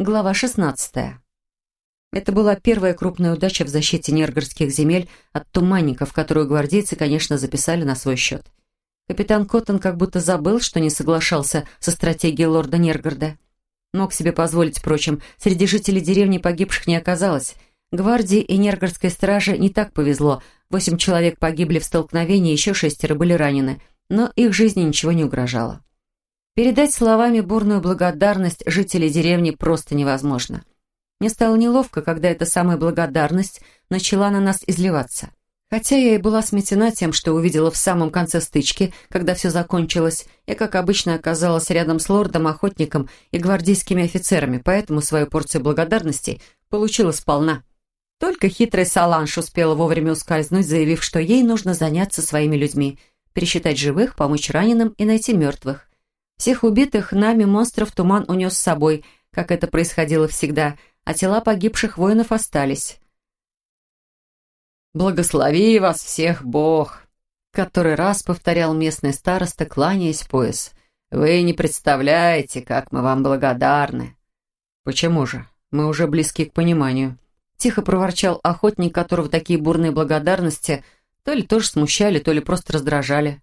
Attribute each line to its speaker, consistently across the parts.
Speaker 1: Глава 16. Это была первая крупная удача в защите нергорских земель от туманников, которую гвардейцы, конечно, записали на свой счет. Капитан Коттон как будто забыл, что не соглашался со стратегией лорда Нергорда. Мог себе позволить, впрочем, среди жителей деревни погибших не оказалось. Гвардии и Нергорской страже не так повезло. Восемь человек погибли в столкновении, еще шестеро были ранены, но их жизни ничего не угрожало. Передать словами бурную благодарность жителей деревни просто невозможно. Мне стало неловко, когда эта самая благодарность начала на нас изливаться. Хотя я и была сметена тем, что увидела в самом конце стычки, когда все закончилось, я, как обычно, оказалась рядом с лордом-охотником и гвардейскими офицерами, поэтому свою порцию благодарности получила сполна. Только хитрый Саланш успела вовремя ускользнуть, заявив, что ей нужно заняться своими людьми, пересчитать живых, помочь раненым и найти мертвых. Всех убитых нами монстров туман унес с собой, как это происходило всегда, а тела погибших воинов остались. «Благослови вас всех, Бог!» Который раз повторял местный староста, кланяясь в пояс. «Вы не представляете, как мы вам благодарны!» «Почему же? Мы уже близки к пониманию». Тихо проворчал охотник, которого такие бурные благодарности то ли тоже смущали, то ли просто раздражали.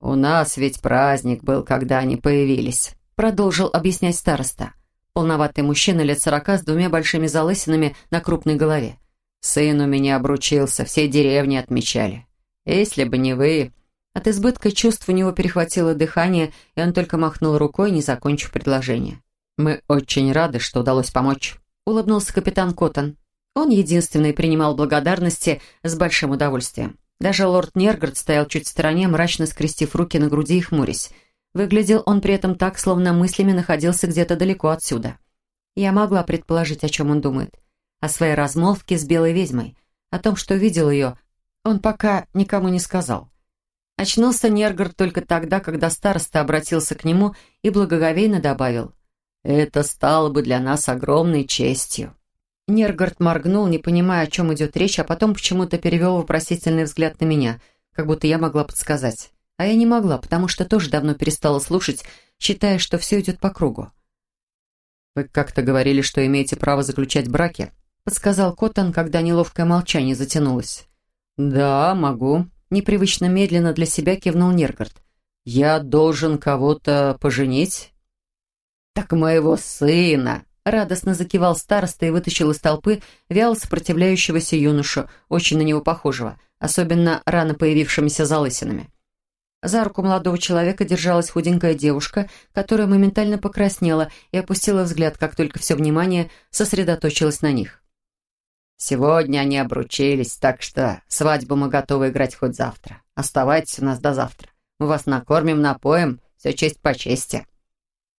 Speaker 1: «У нас ведь праздник был, когда они появились», — продолжил объяснять староста. Полноватый мужчина лет сорока с двумя большими залысинами на крупной голове. «Сын у меня обручился, все деревни отмечали. Если бы не вы...» От избытка чувств у него перехватило дыхание, и он только махнул рукой, не закончив предложение. «Мы очень рады, что удалось помочь», — улыбнулся капитан Коттон. Он единственный принимал благодарности с большим удовольствием. Даже лорд Нергард стоял чуть в стороне, мрачно скрестив руки на груди и хмурясь. Выглядел он при этом так, словно мыслями находился где-то далеко отсюда. Я могла предположить, о чем он думает. О своей размолвке с белой ведьмой. О том, что видел ее, он пока никому не сказал. Очнулся Нергард только тогда, когда староста обратился к нему и благоговейно добавил «Это стало бы для нас огромной честью». Нергард моргнул, не понимая, о чем идет речь, а потом почему-то перевел вопросительный взгляд на меня, как будто я могла подсказать. А я не могла, потому что тоже давно перестала слушать, считая, что все идет по кругу. «Вы как-то говорили, что имеете право заключать браки», подсказал Коттон, когда неловкое молчание затянулось. «Да, могу», непривычно медленно для себя кивнул Нергард. «Я должен кого-то поженить?» «Так моего сына!» Радостно закивал староста и вытащил из толпы вяло сопротивляющегося юношу, очень на него похожего, особенно рано появившимися залысинами. За руку молодого человека держалась худенькая девушка, которая моментально покраснела и опустила взгляд, как только все внимание сосредоточилось на них. «Сегодня они обручились, так что свадьбу мы готовы играть хоть завтра. Оставайтесь у нас до завтра. Мы вас накормим, напоим, все честь по чести».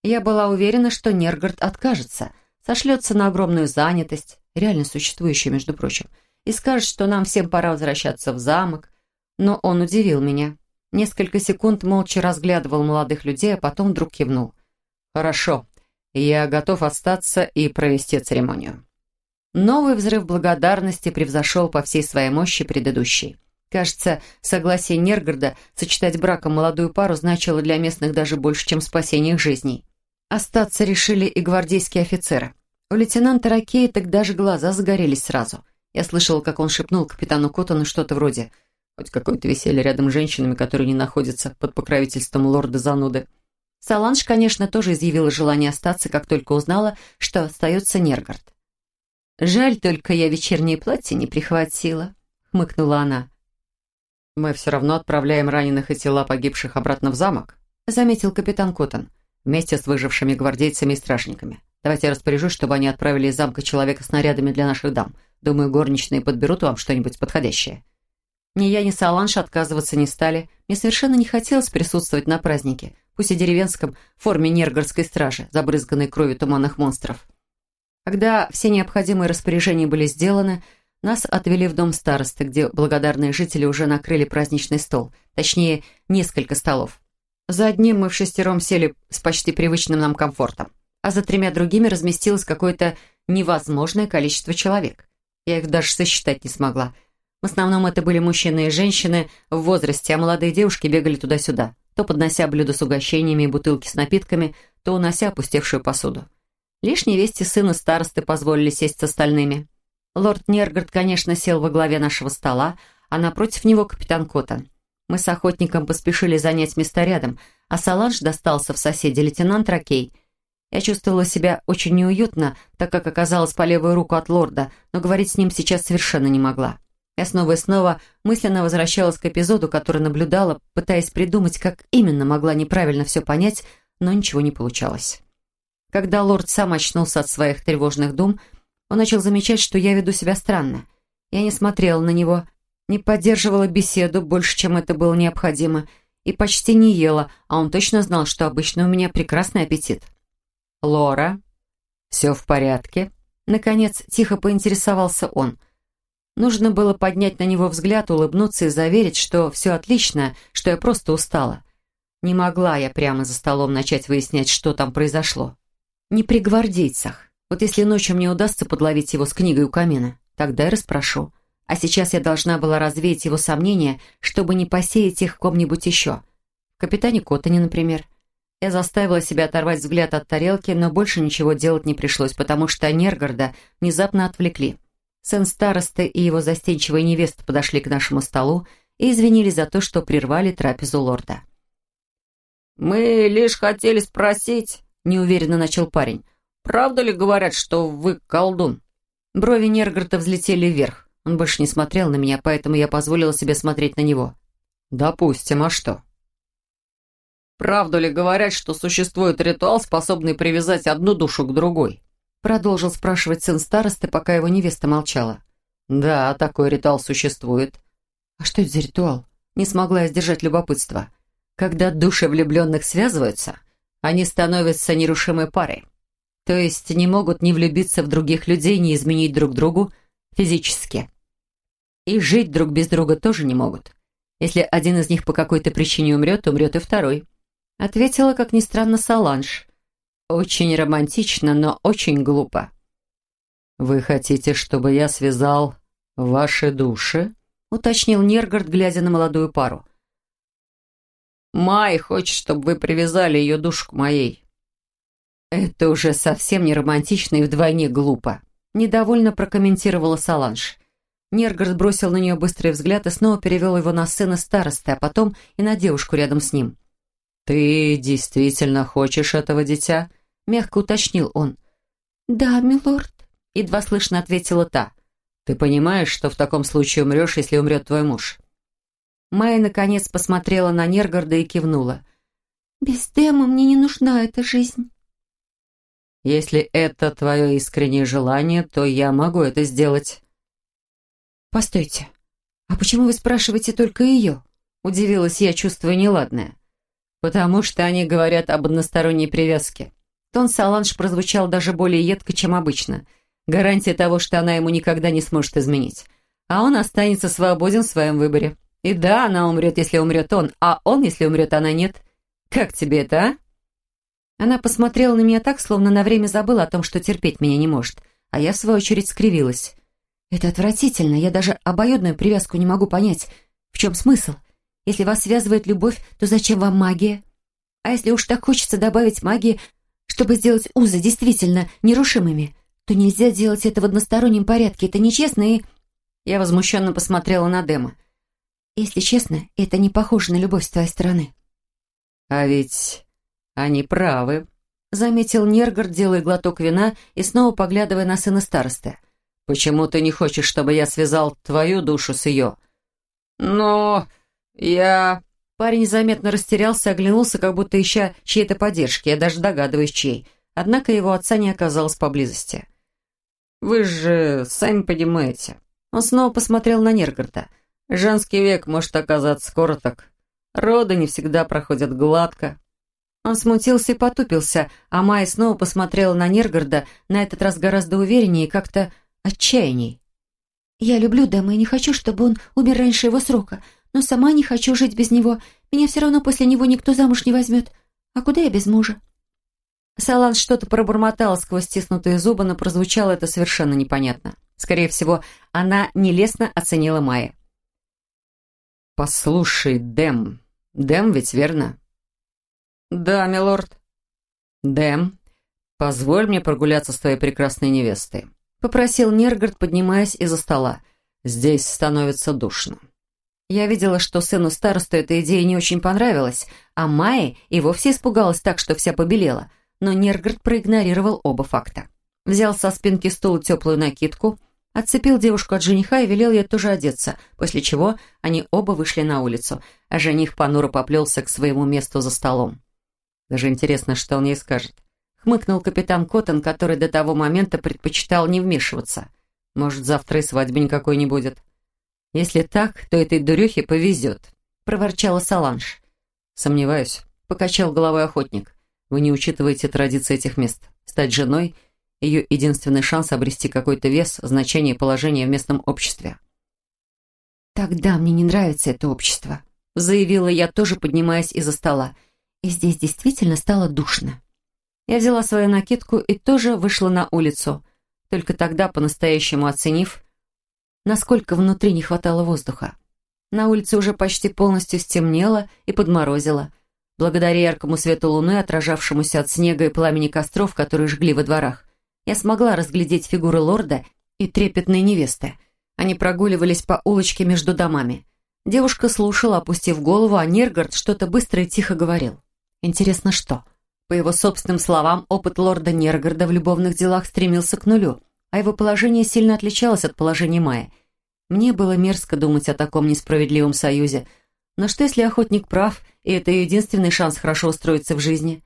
Speaker 1: Я была уверена, что Нергард откажется, сошлется на огромную занятость, реально существующую, между прочим, и скажет, что нам всем пора возвращаться в замок. Но он удивил меня. Несколько секунд молча разглядывал молодых людей, а потом вдруг кивнул. «Хорошо, я готов остаться и провести церемонию». Новый взрыв благодарности превзошел по всей своей мощи предыдущий. Кажется, согласие Нергарда сочетать браком молодую пару значило для местных даже больше, чем спасение их жизней. Остаться решили и гвардейские офицеры. У лейтенанта Ракея так даже глаза загорелись сразу. Я слышала, как он шепнул капитану Коттону что-то вроде «Хоть какое-то веселье рядом с женщинами, которые не находятся под покровительством лорда-зануды». Саланж, конечно, тоже изъявила желание остаться, как только узнала, что остается Нергард. «Жаль, только я вечернее платье не прихватила», — хмыкнула она. «Мы все равно отправляем раненых и тела погибших обратно в замок», — заметил капитан Коттон вместе с выжившими гвардейцами и стражниками. Давайте я распоряжусь, чтобы они отправили из замка человека с нарядами для наших дам. Думаю, горничные подберут вам что-нибудь подходящее». Ни я, ни Саланш отказываться не стали. Мне совершенно не хотелось присутствовать на празднике, пусть и деревенском, в форме нергорской стражи, забрызганной кровью туманных монстров. Когда все необходимые распоряжения были сделаны, нас отвели в дом старосты, где благодарные жители уже накрыли праздничный стол, точнее, несколько столов. За одним мы в шестером сели с почти привычным нам комфортом, а за тремя другими разместилось какое-то невозможное количество человек. Я их даже сосчитать не смогла. В основном это были мужчины и женщины в возрасте, а молодые девушки бегали туда-сюда, то поднося блюда с угощениями и бутылки с напитками, то унося опустевшую посуду. Лишь невесте сына старосты позволили сесть с остальными. Лорд Нергард, конечно, сел во главе нашего стола, а напротив него капитан Коттон. Мы с охотником поспешили занять места рядом, а Саланж достался в соседи лейтенант Ракей. Я чувствовала себя очень неуютно, так как оказалась по левую руку от лорда, но говорить с ним сейчас совершенно не могла. Я снова и снова мысленно возвращалась к эпизоду, который наблюдала, пытаясь придумать, как именно могла неправильно все понять, но ничего не получалось. Когда лорд сам очнулся от своих тревожных дум, он начал замечать, что я веду себя странно. Я не смотрела на него, не поддерживала беседу больше, чем это было необходимо, и почти не ела, а он точно знал, что обычно у меня прекрасный аппетит. «Лора, все в порядке?» Наконец, тихо поинтересовался он. Нужно было поднять на него взгляд, улыбнуться и заверить, что все отлично, что я просто устала. Не могла я прямо за столом начать выяснять, что там произошло. Не при гвардейцах. Вот если ночью мне удастся подловить его с книгой у камина, тогда и расспрошу. А сейчас я должна была развеять его сомнения, чтобы не посеять их в ком-нибудь еще. В капитане Коттоне, например. Я заставила себя оторвать взгляд от тарелки, но больше ничего делать не пришлось, потому что Нергарда внезапно отвлекли. Сын старосты и его застенчивая невеста подошли к нашему столу и извинились за то, что прервали трапезу лорда.
Speaker 2: «Мы лишь хотели спросить», — неуверенно начал парень, «правда ли говорят, что вы колдун?»
Speaker 1: Брови Нергарда взлетели вверх. Он больше не смотрел на меня, поэтому я позволила себе смотреть на него.
Speaker 2: «Допустим, а что?» Правду ли говорят, что существует ритуал, способный привязать одну душу к другой?
Speaker 1: Продолжил спрашивать сын старосты, пока его невеста молчала.
Speaker 2: Да, такой ритуал существует.
Speaker 1: А что это за ритуал? Не смогла я сдержать любопытство. Когда души влюбленных связываются, они становятся нерушимой парой. То есть не могут ни влюбиться в других людей, ни изменить друг другу физически. И жить друг без друга тоже не могут. Если один из них по какой-то причине умрет, умрет и второй. Ответила, как ни странно, Саланж. Очень романтично, но очень глупо.
Speaker 2: «Вы хотите, чтобы я связал ваши души?»
Speaker 1: уточнил Нергард, глядя на молодую пару.
Speaker 2: «Май хочет, чтобы вы привязали ее душу к моей».
Speaker 1: «Это уже совсем не романтично и вдвойне глупо», недовольно прокомментировала Саланж. Нергард бросил на нее быстрый взгляд и снова перевел его на сына старосты, а потом и на девушку рядом с ним.
Speaker 2: «Ты действительно хочешь этого дитя?» — мягко уточнил он.
Speaker 1: «Да, милорд», — едва слышно ответила та.
Speaker 2: «Ты понимаешь, что в таком случае умрешь, если умрет твой муж?»
Speaker 1: Майя, наконец, посмотрела на Нергарда и кивнула. «Без Дэма мне не нужна эта жизнь».
Speaker 2: «Если это твое искреннее желание, то я могу это сделать».
Speaker 1: «Постойте, а почему вы спрашиваете только ее?» Удивилась я, чувствуя неладное.
Speaker 2: «Потому что они говорят об односторонней привязке».
Speaker 1: Тон Саланж прозвучал даже более едко, чем обычно. Гарантия того, что она ему никогда не сможет изменить. А он останется свободен в своем выборе. И да, она умрет, если умрет он, а он, если умрет, она нет. Как тебе это, а? Она посмотрела на меня так, словно на время забыла о том, что терпеть меня не может. А я, в свою очередь, скривилась. Это отвратительно, я даже обоюдную привязку не могу понять. В чем смысл? Если вас связывает любовь, то зачем вам магия? А если уж так хочется добавить магии, чтобы сделать узы действительно нерушимыми, то нельзя делать это в одностороннем порядке. Это нечестно и... Я возмущенно посмотрела на Дема. Если честно, это не похоже на любовь с твоей стороны.
Speaker 2: А ведь они правы,
Speaker 1: заметил Нергард, делая глоток вина и снова поглядывая на сына старосты.
Speaker 2: «Почему ты не хочешь, чтобы я связал твою душу с ее?» «Но «Я...»
Speaker 1: Парень заметно растерялся, оглянулся, как будто ища чьей-то поддержки. Я даже догадываюсь, чьей. Однако его отца не оказалось поблизости.
Speaker 2: «Вы же сами понимаете».
Speaker 1: Он снова посмотрел на Нергарта.
Speaker 2: «Женский век может оказаться короток. Роды не всегда проходят гладко».
Speaker 1: Он смутился и потупился, а Майя снова посмотрела на Нергарда, на этот раз гораздо увереннее и как-то отчаянней. «Я люблю Дэма и не хочу, чтобы он умер раньше его срока но сама не хочу жить без него. Меня все равно после него никто замуж не возьмет. А куда я без мужа?» Салан что-то пробормотала сквозь стиснутые зубы, но прозвучало это совершенно непонятно. Скорее всего, она нелестно оценила Майя.
Speaker 2: «Послушай, Дэм. Дэм ведь верно?»
Speaker 1: «Да, милорд».
Speaker 2: «Дэм, «Позволь мне прогуляться с твоей прекрасной невестой», —
Speaker 1: попросил Нергард, поднимаясь из-за стола.
Speaker 2: «Здесь становится душно».
Speaker 1: Я видела, что сыну старосту эта идея не очень понравилась, а Майе и вовсе испугалась так, что вся побелела, но Нергард проигнорировал оба факта. Взял со спинки стула теплую накидку, отцепил девушку от жениха и велел ей тоже одеться, после чего они оба вышли на улицу, а жених понуро поплелся к своему месту за столом. Даже интересно, что он ей скажет. Хмыкнул капитан Коттон, который до того момента предпочитал не вмешиваться. Может, завтра и свадьбы никакой не будет. «Если так, то этой дурехе повезет», — проворчала Саланж. «Сомневаюсь», — покачал головой охотник. «Вы не учитываете традиции этих мест. Стать женой — ее единственный шанс обрести какой-то вес, значение и положение в местном обществе». «Тогда мне не нравится это общество», — заявила я, тоже поднимаясь из-за стола. «И здесь действительно стало душно». Я взяла свою накидку и тоже вышла на улицу. Только тогда, по-настоящему оценив, насколько внутри не хватало воздуха. На улице уже почти полностью стемнело и подморозило. Благодаря яркому свету луны, отражавшемуся от снега и пламени костров, которые жгли во дворах, я смогла разглядеть фигуры лорда и трепетной невесты. Они прогуливались по улочке между домами. Девушка слушала, опустив голову, а Нергард что-то быстро и тихо говорил. Интересно, что? По его собственным словам, опыт лорда Нергарда в любовных делах стремился к нулю – а его положение сильно отличалось от положения Майи. Мне было мерзко думать о таком несправедливом союзе. Но что, если охотник прав, и это единственный шанс хорошо устроиться в жизни?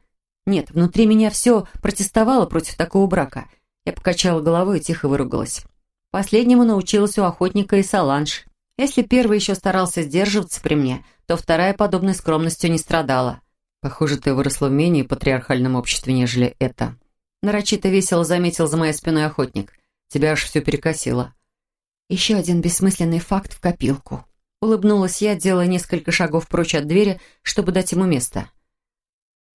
Speaker 1: Нет, внутри меня все протестовало против такого брака. Я покачала головой и тихо выругалась. Последнему научилась у охотника и Саланж. Если первый еще старался сдерживаться при мне, то вторая подобной скромностью не страдала. Похоже, ты выросла в менее патриархальном обществе, нежели это. Нарочито весело заметил за моей спиной охотник. Тебя аж все перекосило. Еще один бессмысленный факт в копилку. Улыбнулась я, делая несколько шагов прочь от двери, чтобы дать ему место.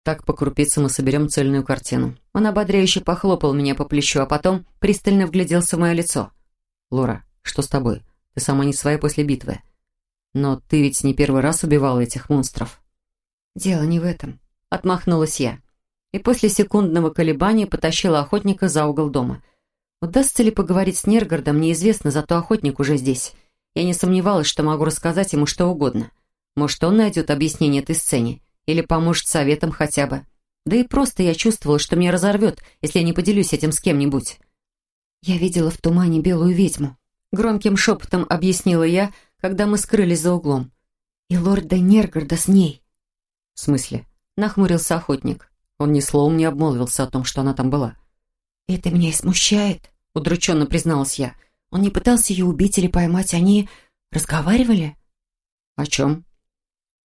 Speaker 1: Так по крупицам мы соберем цельную картину. Он ободряюще похлопал меня по плечу, а потом пристально вгляделся в мое лицо. «Лора, что с тобой? Ты сама не своя после битвы. Но ты ведь не первый раз убивала этих монстров». «Дело не в этом», — отмахнулась я и после секундного колебания потащила охотника за угол дома. Удастся ли поговорить с Нергардом, неизвестно, зато охотник уже здесь. Я не сомневалась, что могу рассказать ему что угодно. Может, он найдет объяснение этой сцене или поможет советом хотя бы. Да и просто я чувствовала, что меня разорвет, если я не поделюсь этим с кем-нибудь. «Я видела в тумане белую ведьму», — громким шепотом объяснила я, когда мы скрылись за углом. «И лорда Нергарда с ней». «В смысле?» — нахмурился охотник. Он ни словом не обмолвился о том, что она там была. «Это меня и смущает», — удрученно призналась я. «Он не пытался ее убить или поймать, они разговаривали?» «О чем?»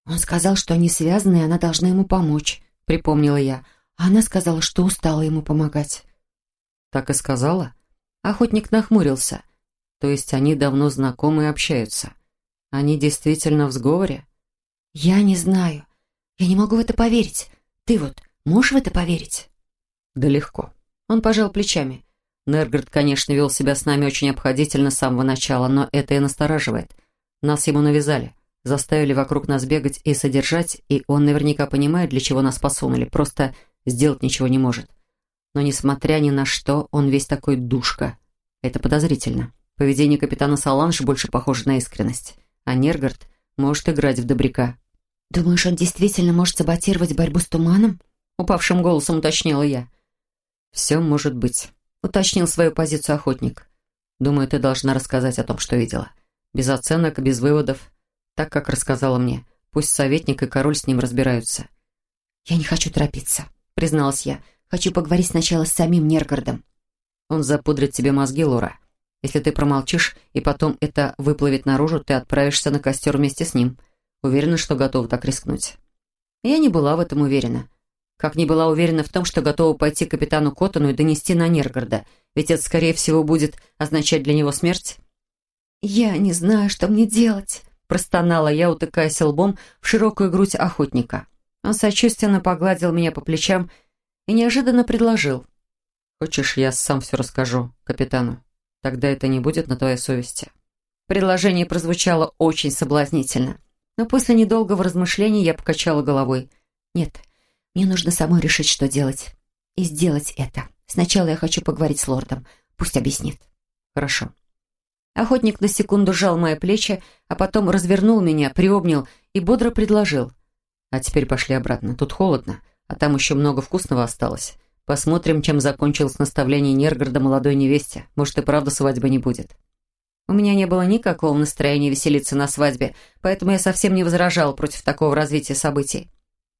Speaker 1: «Он сказал, что они связаны, и она должна ему помочь», — припомнила я. А она сказала, что устала ему помогать.
Speaker 2: «Так и сказала?» Охотник нахмурился. «То есть они давно знакомы и общаются? Они действительно в сговоре?»
Speaker 1: «Я не знаю. Я не могу в это поверить. Ты вот Можешь в это поверить?»
Speaker 2: «Да легко». Он пожал плечами. Нергард, конечно, вел себя с нами очень обходительно с самого начала, но это и настораживает. Нас ему навязали, заставили вокруг нас бегать и содержать, и он наверняка понимает, для чего нас посунули, просто сделать ничего не может. Но несмотря ни на что, он весь такой душка. Это подозрительно. Поведение капитана Саланж больше похоже на искренность, а Нергард может играть в добряка.
Speaker 1: «Думаешь, он действительно может саботировать борьбу с туманом?» упавшим голосом уточнила я.
Speaker 2: «Все может быть», — уточнил свою позицию охотник. «Думаю, ты должна рассказать о том, что видела. Без оценок, без выводов, так, как рассказала мне. Пусть советник и король с ним разбираются».
Speaker 1: «Я не хочу торопиться», — призналась я. «Хочу поговорить сначала с самим Нергардом».
Speaker 2: «Он запудрит тебе мозги, Лора. Если ты промолчишь, и потом это выплывет наружу, ты отправишься на костер вместе с ним. Уверена, что готова так рискнуть». Я не была в этом уверена. Как не была уверена в том, что готова пойти к капитану Коттону и донести на Нергарда, ведь это, скорее всего, будет означать для него смерть.
Speaker 1: «Я не знаю, что мне делать», — простонала я, утыкаясь лбом в широкую грудь охотника. Он сочувственно погладил меня по плечам и неожиданно предложил.
Speaker 2: «Хочешь, я сам все расскажу капитану? Тогда это не будет на твоей совести».
Speaker 1: Предложение прозвучало очень соблазнительно, но после недолгого размышления я покачала головой. «Нет, мне нужно самой решить, что делать.
Speaker 3: и сделать это. Сначала я хочу поговорить с лордом. Пусть объяснит».
Speaker 2: «Хорошо». Охотник на секунду сжал мои плечи, а потом развернул меня, приобнял и бодро предложил. «А теперь пошли обратно. Тут холодно, а там еще много вкусного осталось. Посмотрим, чем закончилось наставление Нергорода молодой невесте. Может, и правда свадьбы не будет». У меня не было никакого настроения веселиться на свадьбе, поэтому я совсем не возражал против такого развития событий.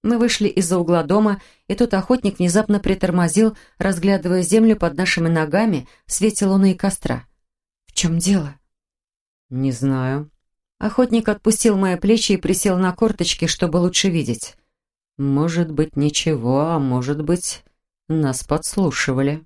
Speaker 2: Мы вышли из-за угла дома, и тут охотник внезапно притормозил, разглядывая землю под нашими ногами в свете луны и костра. «В чем дело?» «Не знаю». Охотник отпустил мои плечи и присел на корточки, чтобы лучше видеть. «Может быть, ничего, а может быть, нас подслушивали».